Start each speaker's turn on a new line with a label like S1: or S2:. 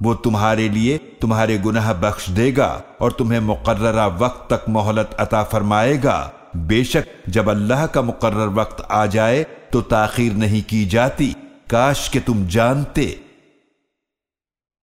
S1: वो तुम्हारे लिए तुम्हारे गुनाह बख्श देगा और तुम्हें मुकर्रा वक्त तक मोहलत अता फरमाएगा। बेशक जब अल्लाह का मुकर्र वक्त आ जाए तो ताखिर नहीं की जाती। काश के तुम जानते।